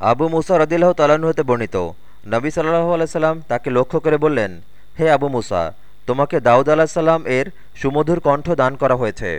আবু মুসা রদিল্লাহ তালাহু হতে বর্ণিত। নবী সাল্লাহ আলাইসাল্লাম তাকে লক্ষ্য করে বললেন, হে আবু মুসা, তোমাকে দাউদ আলাহ সাল্লাম এর সুমধুর কণ্ঠ দান করা হয়েছে।